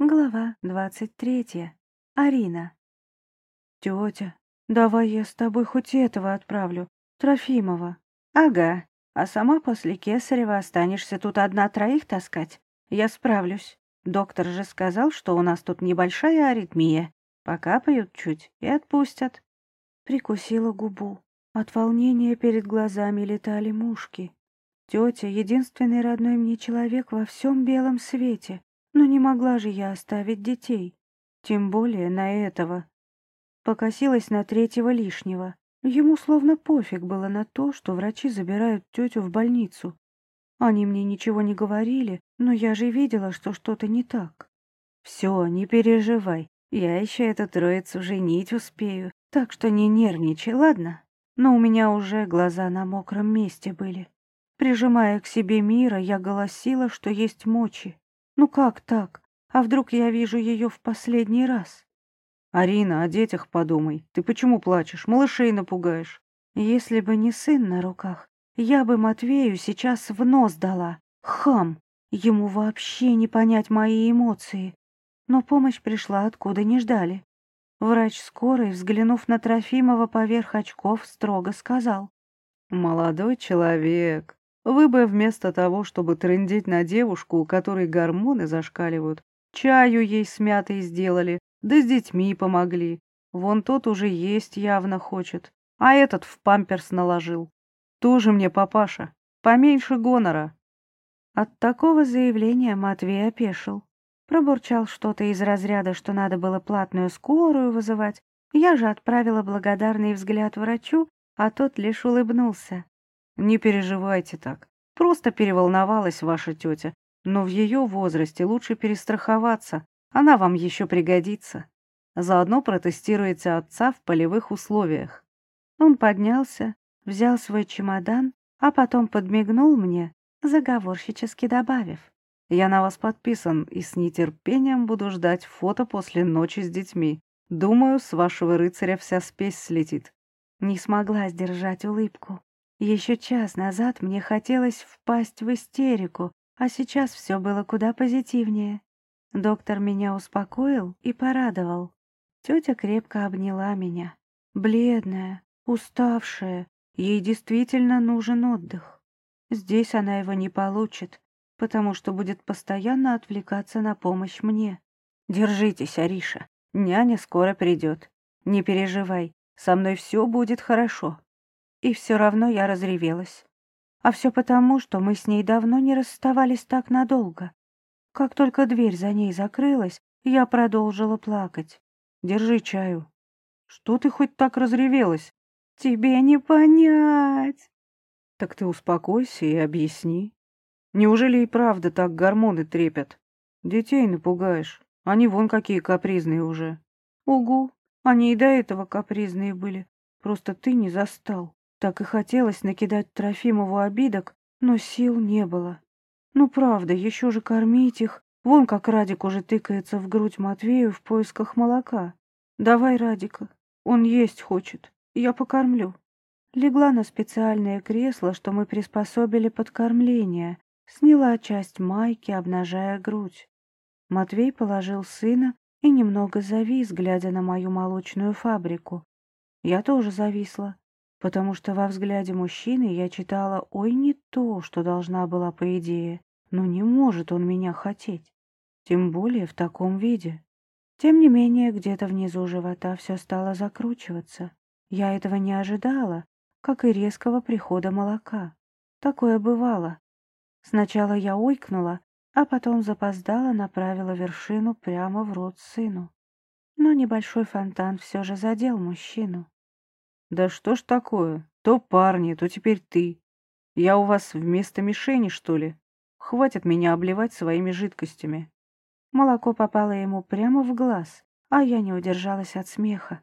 Глава двадцать третья. Арина. «Тетя, давай я с тобой хоть этого отправлю, Трофимова». «Ага, а сама после Кесарева останешься тут одна троих таскать? Я справлюсь. Доктор же сказал, что у нас тут небольшая аритмия. Покапают чуть и отпустят». Прикусила губу. От волнения перед глазами летали мушки. Тетя — единственный родной мне человек во всем белом свете. Но не могла же я оставить детей, тем более на этого. Покосилась на третьего лишнего. Ему словно пофиг было на то, что врачи забирают тетю в больницу. Они мне ничего не говорили, но я же видела, что что-то не так. Все, не переживай, я еще эту троицу женить успею, так что не нервничай, ладно? Но у меня уже глаза на мокром месте были. Прижимая к себе мира, я голосила, что есть мочи. Ну как так? А вдруг я вижу ее в последний раз? Арина, о детях подумай. Ты почему плачешь? Малышей напугаешь. Если бы не сын на руках, я бы Матвею сейчас в нос дала. Хам! Ему вообще не понять мои эмоции. Но помощь пришла откуда не ждали. Врач скорой, взглянув на Трофимова поверх очков, строго сказал. «Молодой человек, вы бы вместо того, чтобы трындеть на девушку, у которой гормоны зашкаливают, чаю ей с мятой сделали, да с детьми помогли. Вон тот уже есть явно хочет, а этот в памперс наложил. Тоже мне папаша, поменьше гонора. От такого заявления Матвей опешил. Пробурчал что-то из разряда, что надо было платную скорую вызывать. Я же отправила благодарный взгляд врачу, а тот лишь улыбнулся. Не переживайте так. Просто переволновалась ваша тетя. Но в ее возрасте лучше перестраховаться. Она вам еще пригодится. Заодно протестируете отца в полевых условиях. Он поднялся, взял свой чемодан, а потом подмигнул мне, заговорщически добавив. «Я на вас подписан и с нетерпением буду ждать фото после ночи с детьми. Думаю, с вашего рыцаря вся спесь слетит». Не смогла сдержать улыбку. Еще час назад мне хотелось впасть в истерику, а сейчас все было куда позитивнее. Доктор меня успокоил и порадовал. Тетя крепко обняла меня. Бледная, уставшая, ей действительно нужен отдых. Здесь она его не получит, потому что будет постоянно отвлекаться на помощь мне. Держитесь, Ариша, няня скоро придет. Не переживай, со мной все будет хорошо. И все равно я разревелась. А все потому, что мы с ней давно не расставались так надолго. Как только дверь за ней закрылась, я продолжила плакать. «Держи чаю». «Что ты хоть так разревелась?» «Тебе не понять». «Так ты успокойся и объясни. Неужели и правда так гормоны трепят? Детей напугаешь, они вон какие капризные уже». «Угу, они и до этого капризные были, просто ты не застал». Так и хотелось накидать Трофимову обидок, но сил не было. Ну правда, еще же кормить их. Вон как Радик уже тыкается в грудь Матвею в поисках молока. Давай Радика, он есть хочет, я покормлю. Легла на специальное кресло, что мы приспособили под кормление, сняла часть майки, обнажая грудь. Матвей положил сына и немного завис, глядя на мою молочную фабрику. Я тоже зависла, потому что во взгляде мужчины я читала «Ой, не то, что должна была по идее, но не может он меня хотеть, тем более в таком виде». Тем не менее, где-то внизу живота все стало закручиваться. Я этого не ожидала, как и резкого прихода молока. Такое бывало. Сначала я ойкнула, а потом запоздала направила вершину прямо в рот сыну. Но небольшой фонтан все же задел мужчину. Да что ж такое? То парни, то теперь ты. Я у вас вместо мишени, что ли? Хватит меня обливать своими жидкостями. Молоко попало ему прямо в глаз, а я не удержалась от смеха,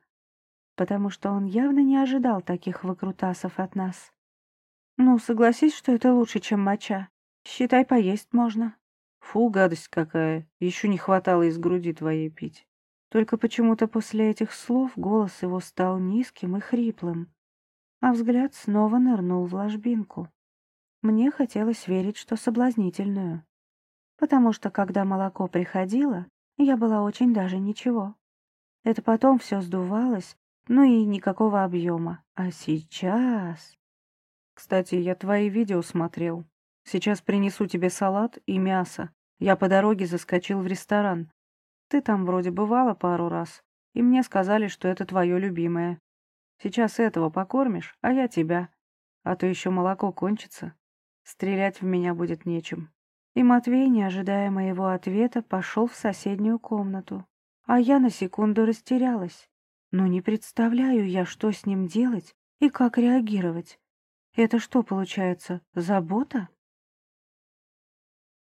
потому что он явно не ожидал таких выкрутасов от нас. Ну, согласись, что это лучше, чем моча. Считай, поесть можно. Фу, гадость какая. Еще не хватало из груди твоей пить. Только почему-то после этих слов голос его стал низким и хриплым, а взгляд снова нырнул в ложбинку. Мне хотелось верить, что соблазнительную. Потому что, когда молоко приходило, Я была очень даже ничего. Это потом все сдувалось, ну и никакого объема. А сейчас... Кстати, я твои видео смотрел. Сейчас принесу тебе салат и мясо. Я по дороге заскочил в ресторан. Ты там вроде бывала пару раз, и мне сказали, что это твое любимое. Сейчас этого покормишь, а я тебя. А то еще молоко кончится. Стрелять в меня будет нечем. И Матвей, не ожидая моего ответа, пошел в соседнюю комнату. А я на секунду растерялась. Но не представляю я, что с ним делать и как реагировать. Это что получается, забота?